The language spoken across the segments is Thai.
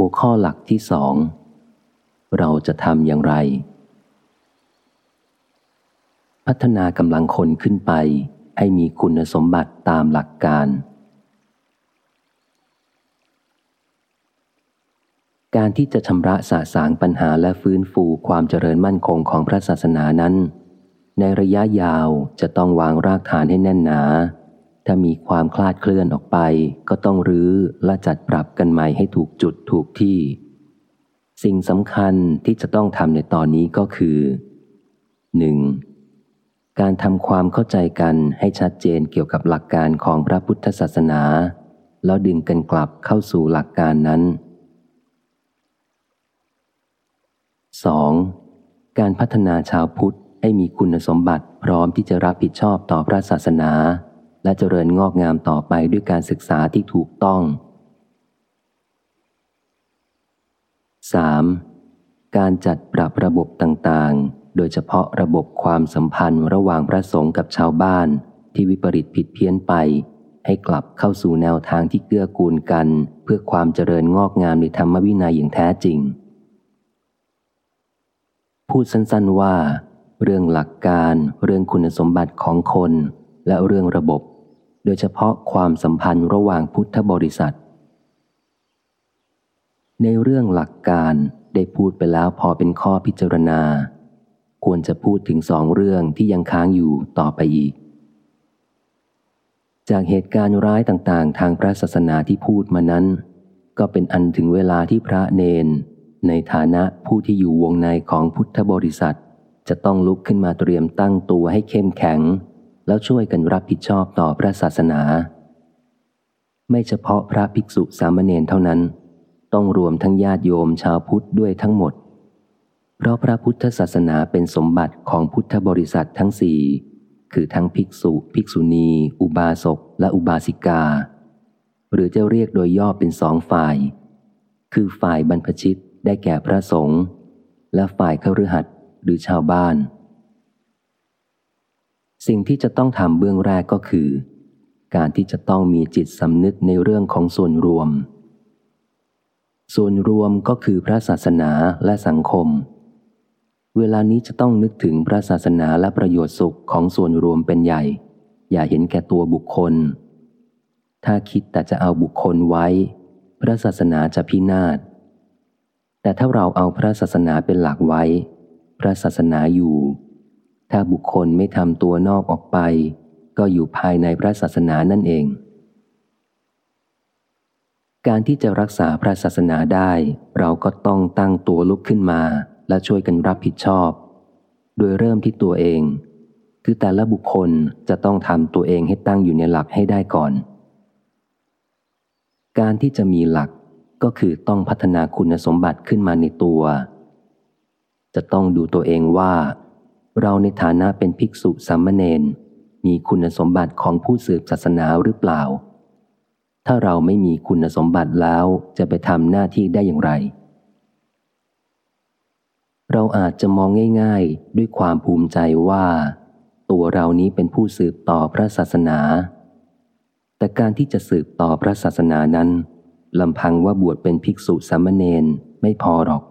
หัวข้อหลักที่สอง เราจะทำอย่างไร พัฒนากำลังคนขึ้นไป ให้มีคุณสมบัติตามหลักการ การที่จะชำระสะสางปัญหาและฟื้นฟูความเจริญมั่นคงของพระศาสนานั้น ในระยะยาวจะต้องวางรากฐานให้แน่นหนา ถ้ามีความคลาดเคลื่อนออกไป ก็ต้องรื้อและจัดปรับกันใหม่ให้ถูกจุดถูกที่ สิ่งสำคัญที่จะต้องทำในตอนนี้ก็คือ 1. การทำความเข้าใจกันให้ชัดเจนเกี่ยวกับหลักการของพระพุทธศาสนา แล้วดึงกันกลับเข้าสู่หลักการนั้น 2. การพัฒนาชาวพุทธให้มีคุณสมบัติพร้อมที่จะรับผิดชอบต่อพระศาสนา และเจริญงอกงามต่อไปด้วยการศึกษาที่ถูกต้อง 3. การจัดปรับระบบต่างๆ โดยเฉพาะระบบความสัมพันธ์ระหว่างพระสงฆ์กับชาวบ้าน ที่วิปริตผิดเพี้ยนไป ให้กลับเข้าสู่แนวทางที่เกื้อกูลกัน เพื่อความเจริญงอกงามในธรรมวินัยอย่างแท้จริง พูดสั้นๆว่า เรื่องหลักการ เรื่องคุณสมบัติของคน และเรื่องระบบ โดยเฉพาะความสัมพันธ์ระหว่างพุทธบริษัท ในเรื่องหลักการได้พูดไปแล้วพอเป็นข้อพิจารณา ควรจะพูดถึงสองเรื่องที่ยังค้างอยู่ต่อไปอีก จากเหตุการณ์ร้ายต่างๆ ทางพระศาสนาที่พูดมานั้น ก็เป็นอันถึงเวลาที่พระเนน ในฐานะผู้ที่อยู่วงในของพุทธบริษัท จะต้องลุกขึ้นมาเตรียมตั้งตัวให้เข้มแข็ง แล้วช่วยกันรับผิดชอบต่อพระศาสนา ไม่เฉพาะพระภิกษุสามเณรเท่านั้น ต้องรวมทั้งญาติโยมชาวพุทธด้วยทั้งหมด เพราะพระพุทธศาสนาเป็นสมบัติของพุทธบริษัททั้งสี่คือทั้งภิกษุ ภิกษุณี อุบาสก และอุบาสิกา หรือจะเรียกโดยย่อเป็นสองฝ่าย คือฝ่ายบรรพชิตได้แก่พระสงฆ์และฝ่ายขรือหัดหรือชาวบ้าน สิ่งที่จะต้องทำเบื้องแรกก็คือ การที่จะต้องมีจิตสำนึกในเรื่องของส่วนรวม ส่วนรวมก็คือพระศาสนาและสังคม เวลานี้จะต้องนึกถึงพระศาสนาและประโยชน์สุขของส่วนรวมเป็นใหญ่ อย่าเห็นแก่ตัวบุคคล ถ้าคิดแต่จะเอาบุคคลไว้ พระศาสนาจะพินาศ แต่ถ้าเราเอาพระศาสนาเป็นหลักไว้ พระศาสนาอยู่ ถ้าบุคคลไม่ทำตัวนอกออกไป ก็อยู่ภายในพระศาสนานั่นเอง การที่จะรักษาพระศาสนาได้ เราก็ต้องตั้งตัวลุกขึ้นมา และช่วยกันรับผิดชอบ โดยเริ่มที่ตัวเอง คือแต่ละบุคคลจะต้องทำตัวเองให้ตั้งอยู่ในหลักให้ได้ก่อน การที่จะมีหลักก็คือต้องพัฒนาคุณสมบัติขึ้นมาในตัว จะต้องดูตัวเองว่า เราในฐานะเป็นภิกษุสามเณรมีคุณสมบัติของผู้สืบศาสนาหรือเปล่า ถ้าเราไม่มีคุณสมบัติแล้วจะไปทำหน้าที่ได้อย่างไร เราอาจจะมองง่ายๆ ด้วยความภูมิใจว่า ตัวเรานี้เป็นผู้สืบต่อพระศาสนา แต่การที่จะสืบต่อพระศาสนานั้นลำพังว่าบวชเป็นภิกษุสามเณรไม่พอหรอก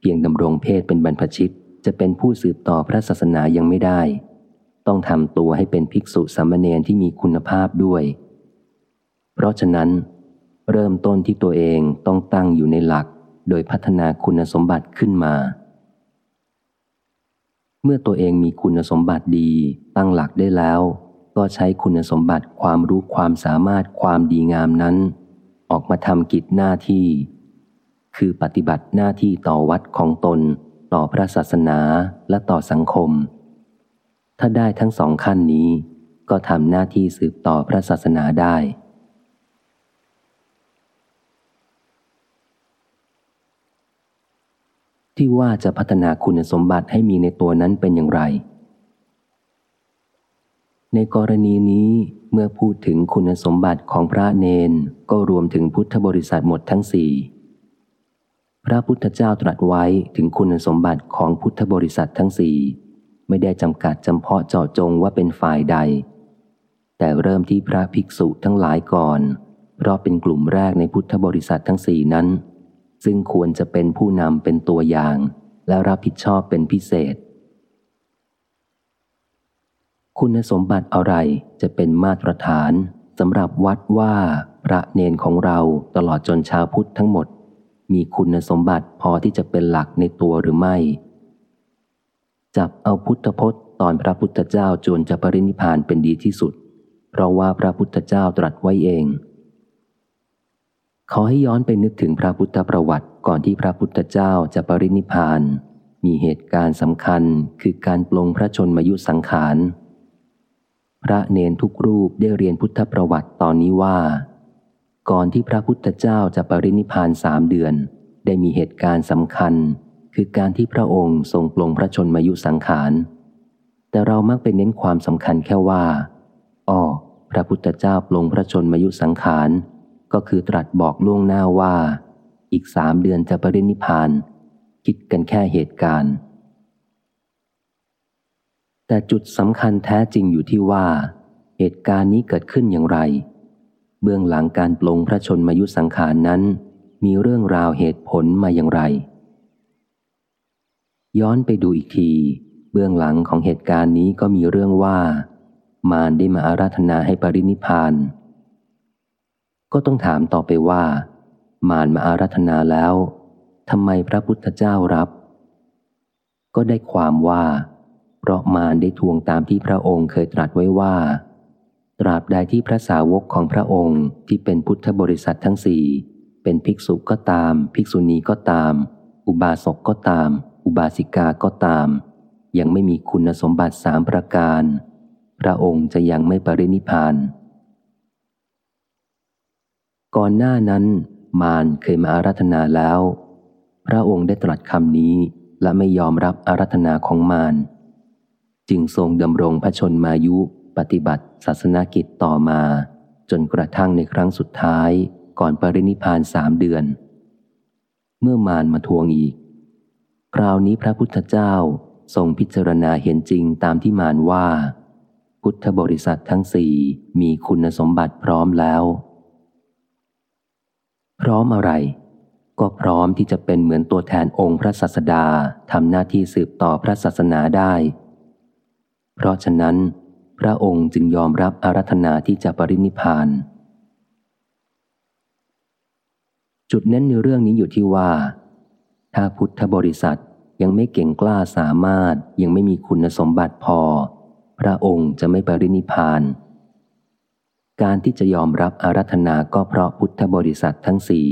เพียงดำรงเพศเป็นบรรพชิต จะเป็นผู้สืบต่อพระศาสนายังไม่ได้ ต้องทำตัวให้เป็นภิกษุสามเณรที่มีคุณภาพด้วย เพราะฉะนั้น เริ่มต้นที่ตัวเองต้องตั้งอยู่ในหลัก โดยพัฒนาคุณสมบัติขึ้นมา เมื่อตัวเองมีคุณสมบัติดีตั้งหลักได้แล้ว ก็ใช้คุณสมบัติความรู้ความสามารถความดีงามนั้น ออกมาทำกิจหน้าที่ คือปฏิบัติหน้าที่ต่อวัดของตน ต่อพระศาสนาและต่อสังคม ถ้าได้ทั้งสองขั้นนี้ ก็ทำหน้าที่สืบต่อพระศาสนาได้ ที่ว่าจะพัฒนาคุณสมบัติให้มีในตัวนั้นเป็นอย่างไร ในกรณีนี้เมื่อพูดถึงคุณสมบัติของพระเนนก็รวมถึงพุทธบริษัทหมดทั้งสี่ ระพุทธเจ้าตรัสไว้ถึงคุณสมบัติของพุทธบริษัททั้งสี่ไม่ได้จำกัดจำเพาะเจาะจงว่าเป็นฝ่ายใด แต่เริ่มที่พระภิกษุทั้งหลายก่อน เพราะเป็นกลุ่มแรกในพุทธบริษัททั้งสี่นั้น ซึ่งควรจะเป็นผู้นำเป็นตัวอย่าง และรับผิดชอบเป็นพิเศษ คุณสมบัติอะไรจะเป็นมาตรฐานสำหรับวัดว่าพระเนนของเราตลอดจนชาวพุทธทั้งหมด มีคุณสมบัติพอที่จะเป็นหลักในตัวหรือไม่ จับเอาพุทธพจน์ตอนพระพุทธเจ้าจวนจะปรินิพานเป็นดีที่สุด เพราะว่าพระพุทธเจ้าตรัสไว้เอง ขอให้ย้อนไปนึกถึงพระพุทธประวัติก่อนที่พระพุทธเจ้าจะปรินิพาน มีเหตุการณ์สำคัญคือการปลงพระชนมายุสังขาร พระเนนทุกรูปได้เรียนพุทธประวัติตอนนี้ว่า ก่อนที่พระพุทธเจ้าจะปรินิพานสามเดือน ได้มีเหตุการณ์สำคัญ คือการที่พระองค์ทรงปลงพระชนมายุสังขาร แต่เรามักไปเน้นความสำคัญแค่ว่าอ๋อพระพุทธเจ้าปลงพระชนมายุสังขาร ก็คือตรัสบอกล่วงหน้าว่า อีกสามเดือนจะปรินิพาน คิดกันแค่เหตุการณ์ แต่จุดสำคัญแท้จริงอยู่ที่ว่า เหตุการณ์นี้เกิดขึ้นอย่างไร เบื้องหลังการปลงพระชนมายุสังขารนั้น มีเรื่องราวเหตุผลมาอย่างไร ย้อนไปดูอีกที เบื้องหลังของเหตุการณ์นี้ก็มีเรื่องว่า มารได้มาอาราธนาให้ปรินิพาน ก็ต้องถามต่อไปว่า มารมาอาราธนาแล้วทำไมพระพุทธเจ้ารับ ก็ได้ความว่า เพราะมารได้ทวงตามที่พระองค์เคยตรัสไว้ว่า ตราบใดที่พระสาวกของพระองค์ที่เป็นพุทธบริษัททั้งสี่เป็นภิกษุก็ตาม ภิกษุณีก็ตาม อุบาสกก็ตาม อุบาสิกาก็ตาม ยังไม่มีคุณสมบัติสามประการ พระองค์จะยังไม่ปรินิพาน ก่อนหน้านั้น มารเคยมาอารัธนาแล้ว พระองค์ได้ตรัสคำนี้และไม่ยอมรับอารัธนาของมารจึงทรงดำรงพระชนมายุ ปฏิบัติศาสนากิจต่อมา จนกระทั่งในครั้งสุดท้ายก่อนปรินิพานสามเดือน เมื่อมารมาทวงอีก คราวนี้พระพุทธเจ้าทรงพิจารณาเห็นจริงตามที่มานว่า พุทธบริษัททั้งสี่มีคุณสมบัติพร้อมแล้ว พร้อมอะไร ก็พร้อมที่จะเป็นเหมือนตัวแทนองค์พระศาสดาทำหน้าที่สืบต่อพระศาสนาได้ เพราะฉะนั้น พระองค์จึงยอมรับอารัธนาที่จะปรินิพาน จุดเน้นในเรื่องนี้อยู่ที่ว่า ถ้าพุทธบริษัทยังไม่เก่งกล้าสามารถยังไม่มีคุณสมบัติพอ พระองค์จะไม่ปรินิพาน การที่จะยอมรับอารัธนาก็เพราะพุทธบริษัททั้งสี่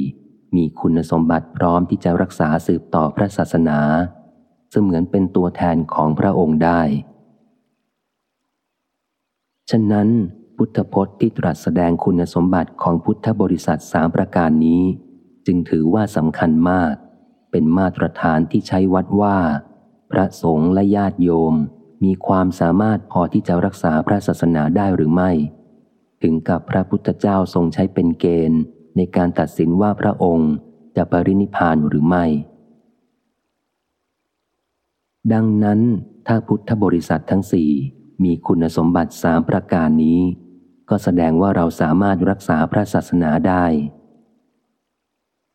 มีคุณสมบัติพร้อมที่จะรักษาสืบต่อพระศาสนา เสมือนเป็นตัวแทนของพระองค์ได้ ฉะนั้นพุทธพจน์ที่ตรัสแสดงคุณสมบัติของพุทธบริษัทสามประการนี้ จึงถือว่าสำคัญมาก เป็นมาตรฐานที่ใช้วัดว่า พระสงฆ์และญาติโยม มีความสามารถพอที่จะรักษาพระศาสนาได้หรือไม่ ถึงกับพระพุทธเจ้าทรงใช้เป็นเกณฑ์ ในการตัดสินว่าพระองค์จะปรินิพานหรือไม่ ดังนั้นถ้าพุทธบริษัททั้งสี่ มีคุณสมบัติสามประการนี้ ก็แสดงว่าเราสามารถรักษาพระศาสนาได้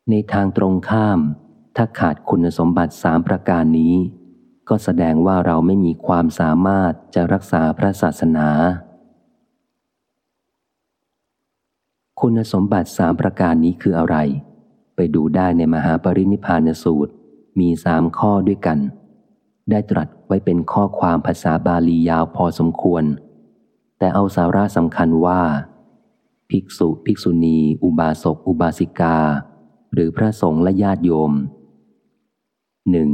ในทางตรงข้าม ถ้าขาดคุณสมบัติสามประการนี้ ก็แสดงว่าเราไม่มีความสามารถจะรักษาพระศาสนา คุณสมบัติสามประการนี้คืออะไร ไปดูได้ในมหาปรินิพานสูตร มีสามข้อด้วยกัน ได้ตรัสไว้เป็นข้อความภาษาบาลียาวพอสมควร แต่เอาสาระสำคัญว่า ภิกษุภิกษุณี อุบาสกอุบาสิกา หรือพระสงฆ์และญาติโยมหนึ่ง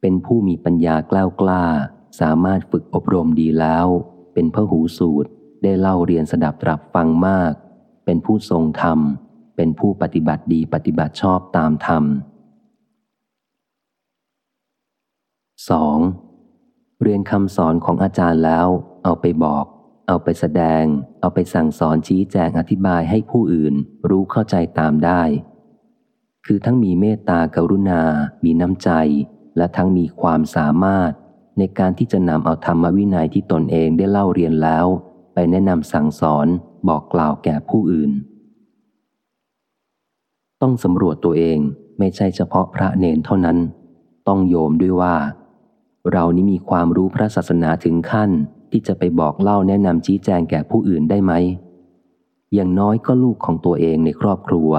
เป็นผู้มีปัญญากล้ากล้า สามารถฝึกอบรมดีแล้ว เป็นพระหูสูตรได้เล่าเรียนสดับตรับฟังมาก เป็นผู้ทรงธรรม เป็นผู้ปฏิบัติดีปฏิบัติชอบตามธรรม 2. เรียนคำสอนของอาจารย์แล้ว เอาไปบอก เอาไปแสดง เอาไปสั่งสอนชี้แจงอธิบายให้ผู้อื่น รู้เข้าใจตามได้ คือทั้งมีเมตตากรุณา มีน้ำใจ และทั้งมีความสามารถ ในการที่จะนำเอาธรรมวินัยที่ตนเองได้เล่าเรียนแล้ว ไปแนะนำสั่งสอนบอกกล่าวแก่ผู้อื่น ต้องสำรวจตัวเองไม่ใช่เฉพาะพระเนนเท่านั้น ต้องโยมด้วยว่า เรานี้มีความรู้พระศาสนาถึงขั้น ที่จะไปบอกเล่าแนะนำชี้แจงแก่ผู้อื่นได้ไหม อย่างน้อยก็ลูกของตัวเองในครอบครัว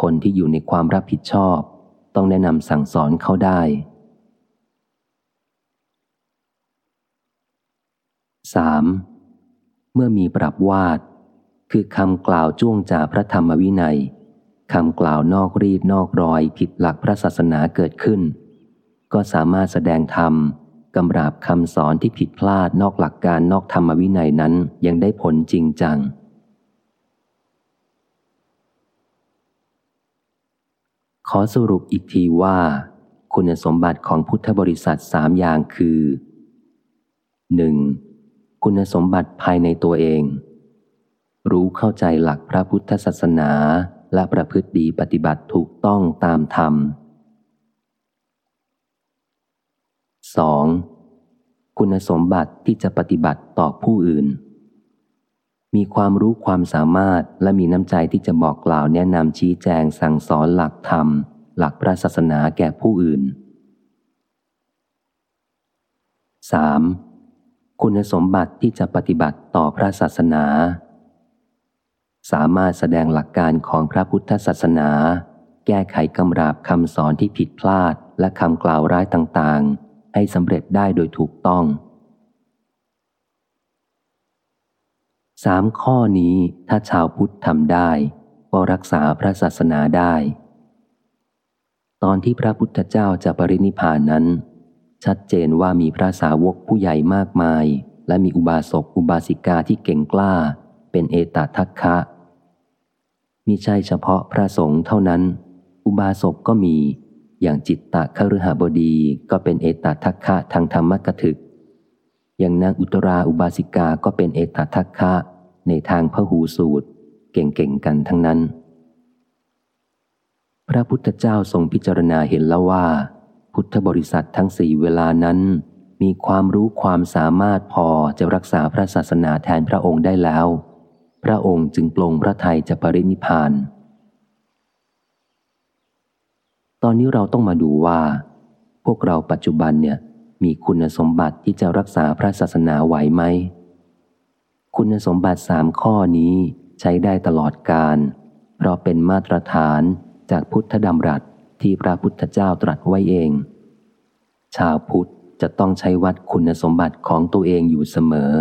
คนที่อยู่ในความรับผิดชอบ ต้องแนะนำสั่งสอนเขาได้ 3. เมื่อมีปรับวาด คือคำกล่าวจ้วงจาพระธรรมวินัยคำกล่าวนอกรีดนอกรอยผิดหลักพระศาสนาเกิดขึ้น ก็สามารถแสดงธรรมกำราบคำสอนที่ผิดพลาดนอกหลักการนอกธรรมวินัยนั้นยังได้ผลจริงจัง ขอสรุปอีกทีว่า คุณสมบัติของพุทธบริษัทสามอย่างคือ 1. คุณสมบัติภายในตัวเอง รู้เข้าใจหลักพระพุทธศาสนาและประพฤติดีปฏิบัติถูกต้องตามธรรม 2. คุณสมบัติที่จะปฏิบัติต่อผู้อื่น มีความรู้ความสามารถและมีน้ำใจที่จะบอกกล่าวแนะนำชี้แจงสั่งสอนหลักธรรม หลักพระศาสนาแก่ผู้อื่น 3. คุณสมบัติที่จะปฏิบัติต่อพระศาสนา สามารถแสดงหลักการของพระพุทธศาสนา แก้ไขกำราบคำสอนที่ผิดพลาดและคำกล่าวร้ายต่างๆ ให้สำเร็จได้โดยถูกต้องสามข้อนี้ถ้าชาวพุทธทำได้ ก็รักษาพระศาสนาได้ ตอนที่พระพุทธเจ้าจะปรินิพานนั้น ชัดเจนว่ามีพระสาวกผู้ใหญ่มากมาย และมีอุบาสกอุบาสิกาที่เก่งกล้า เป็นเอตทัคคะมิใช่เฉพาะพระสงฆ์เท่านั้น อุบาสกก็มี อย่างจิตตะคฤหบดีก็เป็นเอตทัคคะทางธรรมกถึก อย่างนางอุตราอุบาสิกาก็เป็นเอตทัคคะในทางพหูสูตร เก่งๆกันทั้งนั้น พระพุทธเจ้าทรงพิจารณาเห็นแล้วว่า พุทธบริษัททั้งสี่เวลานั้น มีความรู้ความสามารถพอจะรักษาพระศาสนาแทนพระองค์ได้แล้ว พระองค์จึงปลงพระทัยจะปรินิพาน ตอนนี้เราต้องมาดูว่า พวกเราปัจจุบันเนี่ยมีคุณสมบัติที่จะรักษาพระศาสนาไหวไหม คุณสมบัติสามข้อนี้ใช้ได้ตลอดการ เพราะเป็นมาตรฐานจากพุทธดำรัสที่พระพุทธเจ้าตรัสไว้เอง ชาวพุทธจะต้องใช้วัดคุณสมบัติของตัวเองอยู่เสมอ